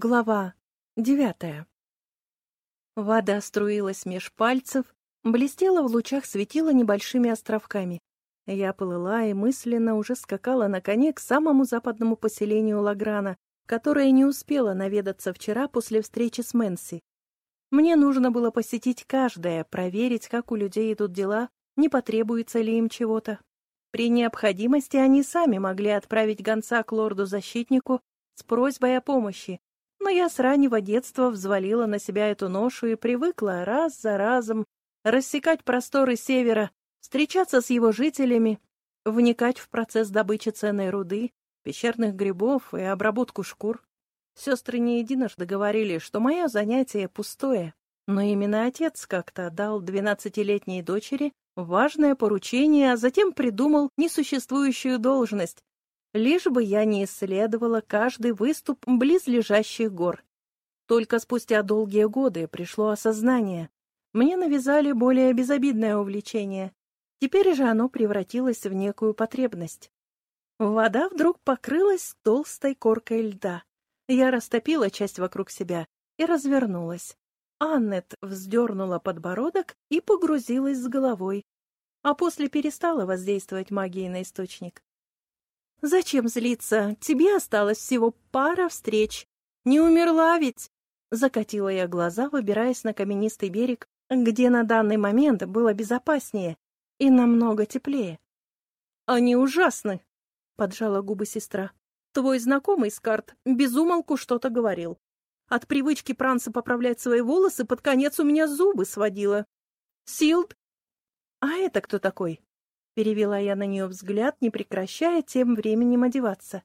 Глава девятая. Вода струилась меж пальцев, блестела в лучах светила небольшими островками. Я плыла и мысленно уже скакала на коне к самому западному поселению Лаграна, которое не успела наведаться вчера после встречи с Мэнси. Мне нужно было посетить каждое, проверить, как у людей идут дела, не потребуется ли им чего-то. При необходимости они сами могли отправить гонца к лорду-защитнику с просьбой о помощи, но я с раннего детства взвалила на себя эту ношу и привыкла раз за разом рассекать просторы севера, встречаться с его жителями, вникать в процесс добычи ценной руды, пещерных грибов и обработку шкур. Сестры не единожды говорили, что мое занятие пустое, но именно отец как-то дал двенадцатилетней дочери важное поручение, а затем придумал несуществующую должность, лишь бы я не исследовала каждый выступ близлежащих гор. Только спустя долгие годы пришло осознание. Мне навязали более безобидное увлечение. Теперь же оно превратилось в некую потребность. Вода вдруг покрылась толстой коркой льда. Я растопила часть вокруг себя и развернулась. Аннет вздернула подбородок и погрузилась с головой, а после перестала воздействовать магией на источник. «Зачем злиться? Тебе осталось всего пара встреч. Не умерла ведь?» Закатила я глаза, выбираясь на каменистый берег, где на данный момент было безопаснее и намного теплее. «Они ужасны!» — поджала губы сестра. «Твой знакомый, Скарт, безумолку что-то говорил. От привычки пранца поправлять свои волосы под конец у меня зубы сводило. Силд? А это кто такой?» Перевела я на нее взгляд, не прекращая тем временем одеваться.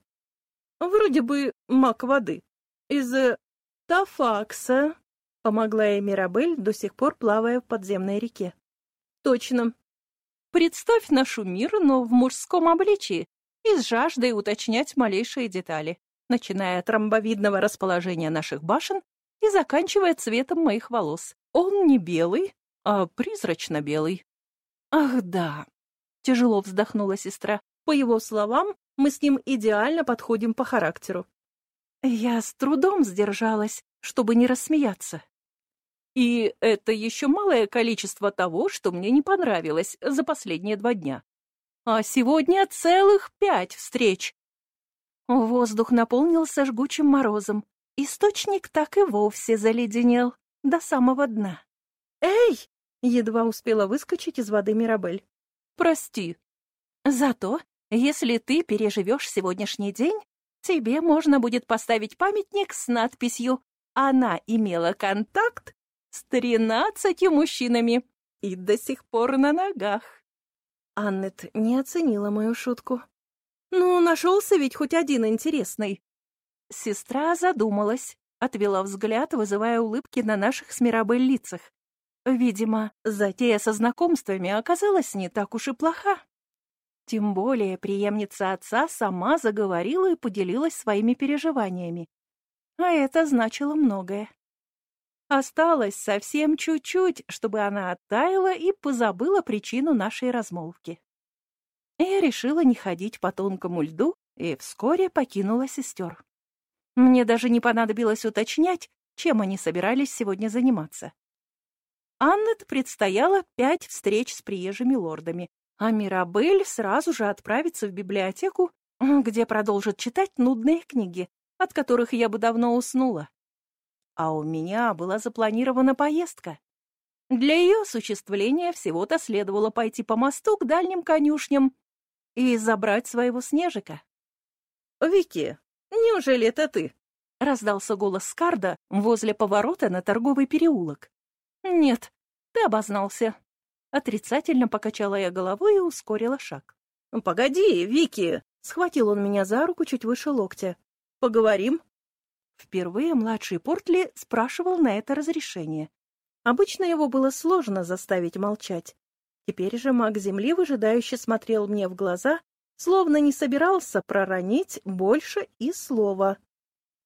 Вроде бы маг воды. Из э, Тафакса, помогла ей Мирабель, до сих пор плавая в подземной реке. Точно. Представь нашу мир, но в мужском обличии, и с жаждой уточнять малейшие детали, начиная от ромбовидного расположения наших башен и заканчивая цветом моих волос. Он не белый, а призрачно-белый. Ах да, Тяжело вздохнула сестра. По его словам, мы с ним идеально подходим по характеру. Я с трудом сдержалась, чтобы не рассмеяться. И это еще малое количество того, что мне не понравилось за последние два дня. А сегодня целых пять встреч. Воздух наполнился жгучим морозом. Источник так и вовсе заледенел до самого дна. «Эй!» — едва успела выскочить из воды Мирабель. Прости. Зато, если ты переживешь сегодняшний день, тебе можно будет поставить памятник с надписью «Она имела контакт с тринадцатью мужчинами и до сих пор на ногах». Аннет не оценила мою шутку. «Ну, нашелся ведь хоть один интересный». Сестра задумалась, отвела взгляд, вызывая улыбки на наших с Мирабель лицах. Видимо, затея со знакомствами оказалась не так уж и плоха. Тем более преемница отца сама заговорила и поделилась своими переживаниями. А это значило многое. Осталось совсем чуть-чуть, чтобы она оттаяла и позабыла причину нашей размолвки. Я решила не ходить по тонкому льду и вскоре покинула сестер. Мне даже не понадобилось уточнять, чем они собирались сегодня заниматься. Аннет предстояло пять встреч с приезжими лордами, а Мирабель сразу же отправится в библиотеку, где продолжит читать нудные книги, от которых я бы давно уснула. А у меня была запланирована поездка. Для ее осуществления всего-то следовало пойти по мосту к дальним конюшням и забрать своего снежика. «Вики, неужели это ты?» — раздался голос Скарда возле поворота на торговый переулок. «Нет, ты обознался». Отрицательно покачала я головой и ускорила шаг. «Погоди, Вики!» — схватил он меня за руку чуть выше локтя. «Поговорим?» Впервые младший Портли спрашивал на это разрешение. Обычно его было сложно заставить молчать. Теперь же маг Земли выжидающе смотрел мне в глаза, словно не собирался проронить больше и слова.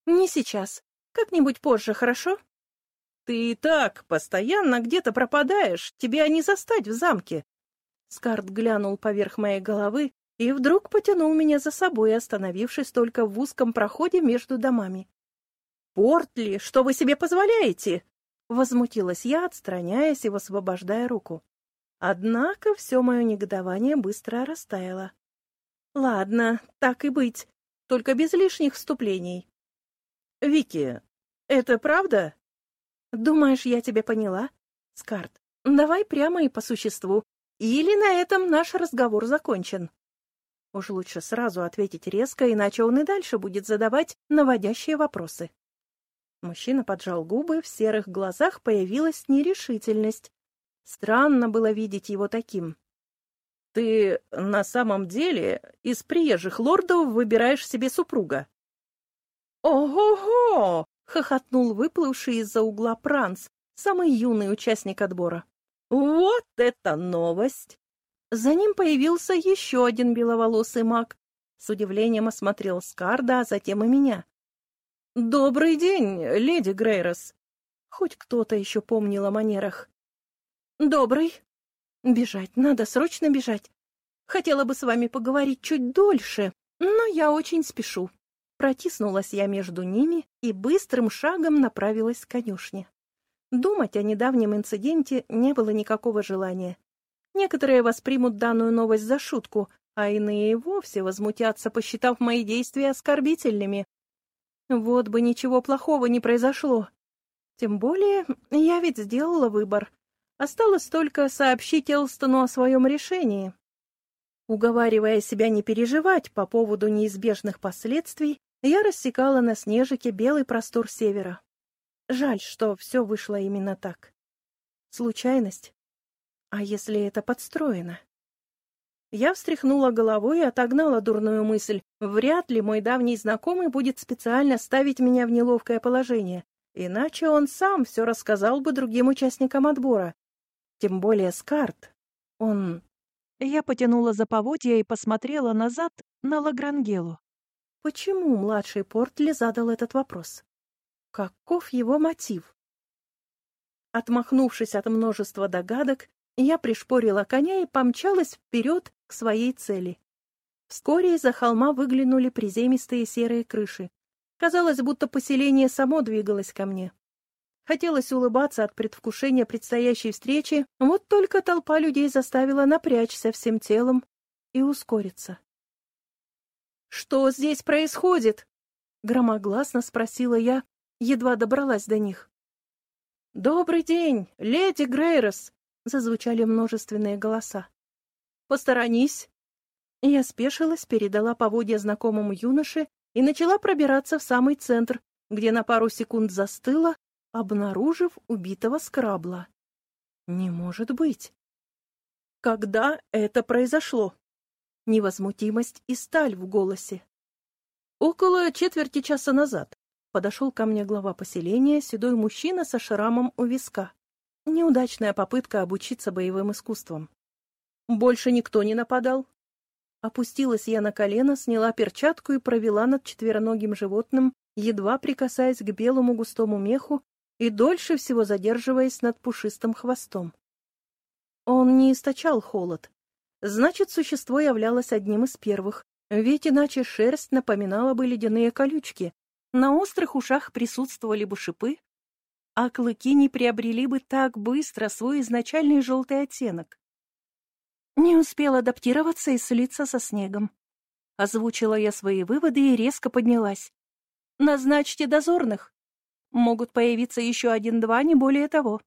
«Не сейчас. Как-нибудь позже, хорошо?» Ты и так постоянно где-то пропадаешь, тебя не застать в замке. Скарт глянул поверх моей головы и вдруг потянул меня за собой, остановившись только в узком проходе между домами. Портли, что вы себе позволяете?» Возмутилась я, отстраняясь и высвобождая руку. Однако все мое негодование быстро растаяло. «Ладно, так и быть, только без лишних вступлений». «Вики, это правда?» «Думаешь, я тебя поняла?» «Скарт, давай прямо и по существу, или на этом наш разговор закончен». Уж лучше сразу ответить резко, иначе он и дальше будет задавать наводящие вопросы. Мужчина поджал губы, в серых глазах появилась нерешительность. Странно было видеть его таким. «Ты на самом деле из приезжих лордов выбираешь себе супруга?» «Ого-го!» — хохотнул выплывший из-за угла Пранц, самый юный участник отбора. «Вот это новость!» За ним появился еще один беловолосый маг. С удивлением осмотрел Скарда, а затем и меня. «Добрый день, леди Грейрос!» Хоть кто-то еще помнил о манерах. «Добрый. Бежать, надо срочно бежать. Хотела бы с вами поговорить чуть дольше, но я очень спешу». Протиснулась я между ними и быстрым шагом направилась к конюшне. Думать о недавнем инциденте не было никакого желания. Некоторые воспримут данную новость за шутку, а иные вовсе возмутятся, посчитав мои действия оскорбительными. Вот бы ничего плохого не произошло. Тем более, я ведь сделала выбор. Осталось только сообщить Элстону о своем решении. Уговаривая себя не переживать по поводу неизбежных последствий, я рассекала на снежике белый простор севера. Жаль, что все вышло именно так. Случайность? А если это подстроено? Я встряхнула головой и отогнала дурную мысль. Вряд ли мой давний знакомый будет специально ставить меня в неловкое положение, иначе он сам все рассказал бы другим участникам отбора. Тем более Скарт. Он... Я потянула за поводья и посмотрела назад на Лагрангелу. Почему младший Портли задал этот вопрос? Каков его мотив? Отмахнувшись от множества догадок, я пришпорила коня и помчалась вперед к своей цели. Вскоре из-за холма выглянули приземистые серые крыши. Казалось, будто поселение само двигалось ко мне. Хотелось улыбаться от предвкушения предстоящей встречи, вот только толпа людей заставила напрячься всем телом и ускориться. «Что здесь происходит?» — громогласно спросила я, едва добралась до них. «Добрый день, леди Грейрос!» — зазвучали множественные голоса. «Посторонись!» Я спешилась, передала поводья знакомому юноше и начала пробираться в самый центр, где на пару секунд застыла, обнаружив убитого скрабла. «Не может быть!» «Когда это произошло?» Невозмутимость и сталь в голосе. Около четверти часа назад подошел ко мне глава поселения, седой мужчина со шрамом у виска. Неудачная попытка обучиться боевым искусствам. Больше никто не нападал. Опустилась я на колено, сняла перчатку и провела над четвероногим животным, едва прикасаясь к белому густому меху и дольше всего задерживаясь над пушистым хвостом. Он не источал холод. Значит, существо являлось одним из первых, ведь иначе шерсть напоминала бы ледяные колючки, на острых ушах присутствовали бы шипы, а клыки не приобрели бы так быстро свой изначальный желтый оттенок. Не успел адаптироваться и слиться со снегом. Озвучила я свои выводы и резко поднялась. «Назначьте дозорных. Могут появиться еще один-два, не более того».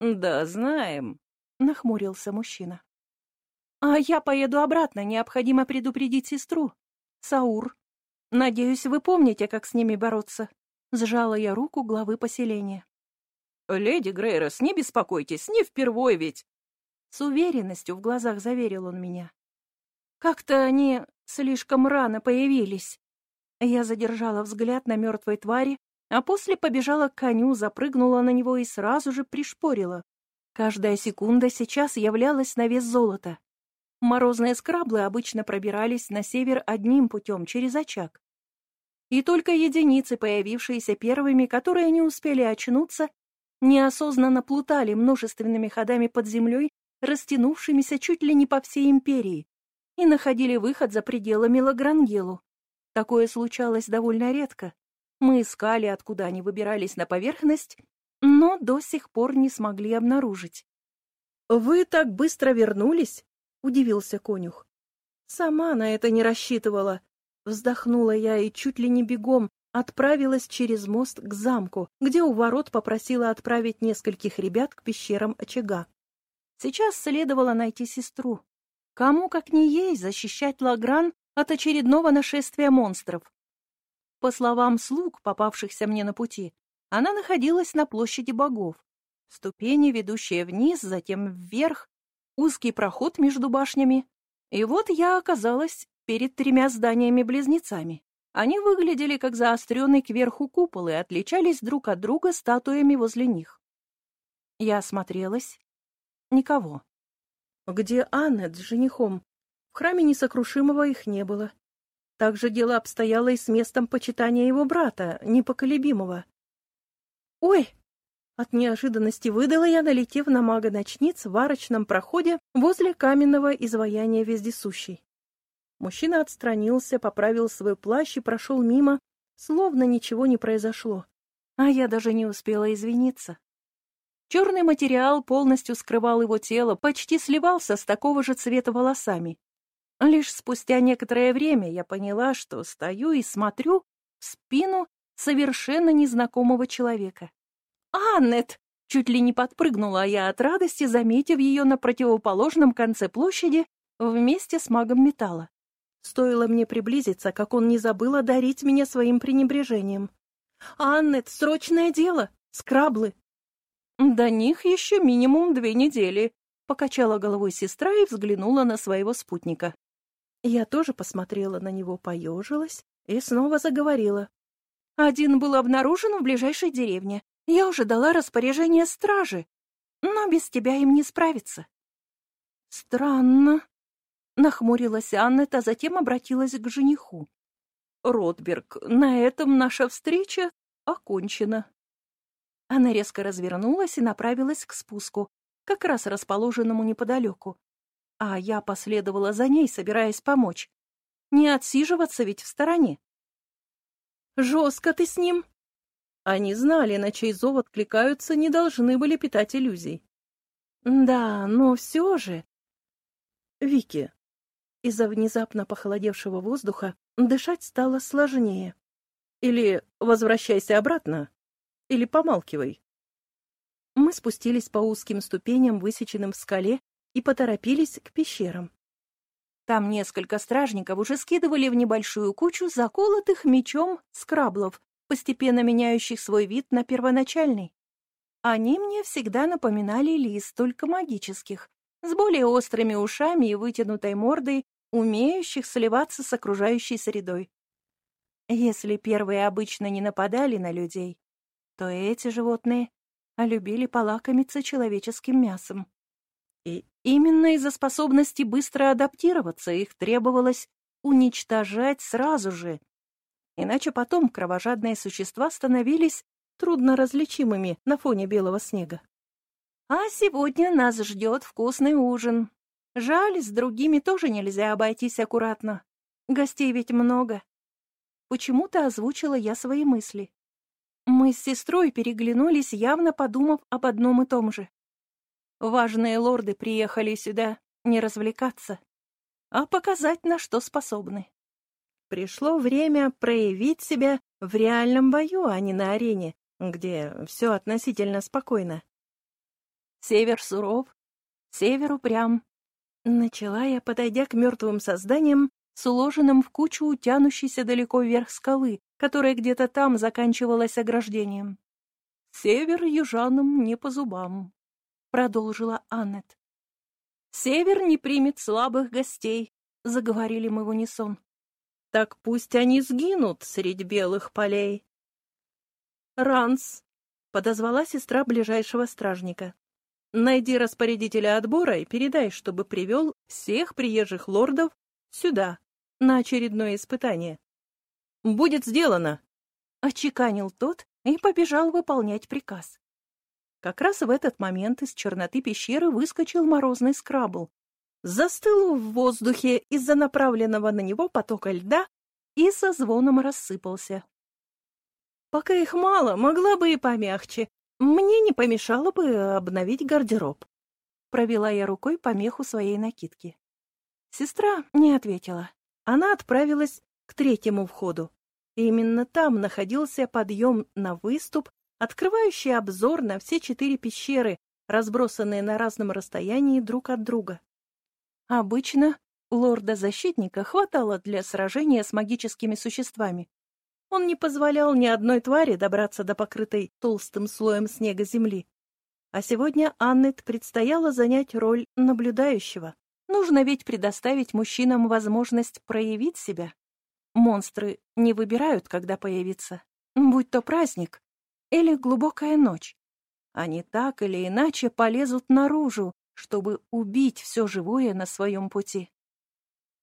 «Да, знаем», — нахмурился мужчина. «А я поеду обратно, необходимо предупредить сестру. Саур. Надеюсь, вы помните, как с ними бороться». Сжала я руку главы поселения. «Леди Грейрос, не беспокойтесь, не впервой ведь. С уверенностью в глазах заверил он меня. Как-то они слишком рано появились. Я задержала взгляд на мертвой твари, а после побежала к коню, запрыгнула на него и сразу же пришпорила. Каждая секунда сейчас являлась на вес золота. Морозные скраблы обычно пробирались на север одним путем, через очаг. И только единицы, появившиеся первыми, которые не успели очнуться, неосознанно плутали множественными ходами под землей растянувшимися чуть ли не по всей империи, и находили выход за пределами Лагрангелу. Такое случалось довольно редко. Мы искали, откуда они выбирались на поверхность, но до сих пор не смогли обнаружить. «Вы так быстро вернулись?» — удивился конюх. «Сама на это не рассчитывала». Вздохнула я и чуть ли не бегом отправилась через мост к замку, где у ворот попросила отправить нескольких ребят к пещерам очага. Сейчас следовало найти сестру. Кому, как не ей, защищать Лагран от очередного нашествия монстров? По словам слуг, попавшихся мне на пути, она находилась на площади богов. Ступени, ведущие вниз, затем вверх, узкий проход между башнями. И вот я оказалась перед тремя зданиями-близнецами. Они выглядели как заостренный кверху купол и отличались друг от друга статуями возле них. Я осмотрелась. Никого. Где Аннет с женихом? В храме несокрушимого их не было. Так же дело обстояло и с местом почитания его брата, непоколебимого. «Ой!» От неожиданности выдала я, налетев на мага-ночниц в арочном проходе возле каменного изваяния вездесущей. Мужчина отстранился, поправил свой плащ и прошел мимо, словно ничего не произошло. А я даже не успела извиниться. Черный материал полностью скрывал его тело, почти сливался с такого же цвета волосами. Лишь спустя некоторое время я поняла, что стою и смотрю в спину совершенно незнакомого человека. «Аннет!» — чуть ли не подпрыгнула я от радости, заметив ее на противоположном конце площади вместе с магом металла. Стоило мне приблизиться, как он не забыл одарить меня своим пренебрежением. «Аннет, срочное дело! Скраблы!» «До них еще минимум две недели», — покачала головой сестра и взглянула на своего спутника. Я тоже посмотрела на него, поежилась и снова заговорила. Один был обнаружен в ближайшей деревне. Я уже дала распоряжение стражи, но без тебя им не справиться. Странно. Нахмурилась Аннет, а затем обратилась к жениху. Ротберг, на этом наша встреча окончена. Она резко развернулась и направилась к спуску, как раз расположенному неподалеку, а я последовала за ней, собираясь помочь. Не отсиживаться ведь в стороне. «Жестко ты с ним!» Они знали, на чей зов откликаются, не должны были питать иллюзий. «Да, но все же...» «Вики...» Из-за внезапно похолодевшего воздуха дышать стало сложнее. Или возвращайся обратно, или помалкивай. Мы спустились по узким ступеням, высеченным в скале, и поторопились к пещерам. Там несколько стражников уже скидывали в небольшую кучу заколотых мечом скраблов, постепенно меняющих свой вид на первоначальный. Они мне всегда напоминали лис, только магических, с более острыми ушами и вытянутой мордой, умеющих сливаться с окружающей средой. Если первые обычно не нападали на людей, то эти животные любили полакомиться человеческим мясом. И именно из-за способности быстро адаптироваться их требовалось уничтожать сразу же. Иначе потом кровожадные существа становились трудно различимыми на фоне белого снега. А сегодня нас ждет вкусный ужин. Жаль, с другими тоже нельзя обойтись аккуратно. Гостей ведь много. Почему-то озвучила я свои мысли. Мы с сестрой переглянулись, явно подумав об одном и том же. Важные лорды приехали сюда не развлекаться, а показать, на что способны. Пришло время проявить себя в реальном бою, а не на арене, где все относительно спокойно. Север суров, север упрям. Начала я, подойдя к мертвым созданиям, с уложенным в кучу тянущейся далеко вверх скалы, которая где-то там заканчивалась ограждением. Север южанам не по зубам продолжила Аннет. «Север не примет слабых гостей», — заговорили мы в унисон. «Так пусть они сгинут средь белых полей». «Ранс», — подозвала сестра ближайшего стражника. «Найди распорядителя отбора и передай, чтобы привел всех приезжих лордов сюда, на очередное испытание». «Будет сделано», — очеканил тот и побежал выполнять приказ. Как раз в этот момент из черноты пещеры выскочил морозный скрабл. Застыл в воздухе из-за направленного на него потока льда и со звоном рассыпался. Пока их мало, могла бы и помягче. Мне не помешало бы обновить гардероб. Провела я рукой по меху своей накидки. Сестра не ответила. Она отправилась к третьему входу. Именно там находился подъем на выступ, открывающий обзор на все четыре пещеры, разбросанные на разном расстоянии друг от друга. Обычно лорда-защитника хватало для сражения с магическими существами. Он не позволял ни одной твари добраться до покрытой толстым слоем снега земли. А сегодня Аннет предстояло занять роль наблюдающего. Нужно ведь предоставить мужчинам возможность проявить себя. Монстры не выбирают, когда появиться, будь то праздник или глубокая ночь. Они так или иначе полезут наружу, чтобы убить все живое на своем пути.